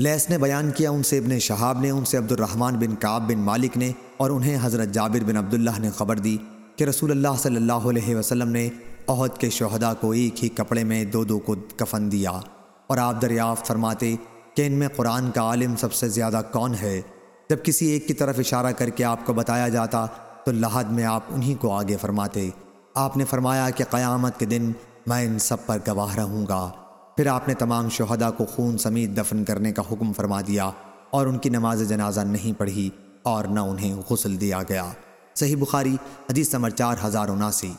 لیس نے بیان کیا ان سے، ابن شہاب نے، ان سے عبد الرحمن بن کعب بن مالک نے اور انہیں حضرت جابر بن عبداللہ نے خبر دی کہ رسول اللہ صلی اللہ علیہ وسلم نے عہد کے شہداء کو ایک ہی کپڑے میں دو دو کو کفن دیا اور آپ دریافت فرماتے کہ ان میں قرآن کا عالم سب سے زیادہ کون ہے؟ جب کسی ایک کی طرف اشارہ کر کے آپ کو بتایا جاتا تو لحد میں آپ انہی کو آگے فرماتے۔ آپ نے فرمایا کہ قیامت کے دن میں ان سب پر گواہ رہوں گا۔ پھر آپ نے تمام شہداء کو خون سمیت دفن کرنے کا حکم فرما دیا اور ان کی نماز جنازہ نہیں پڑھی اور نہ انہیں غسل دیا گیا۔ صحیح بخاری، حدیث نمبر چار ہزار اناسی۔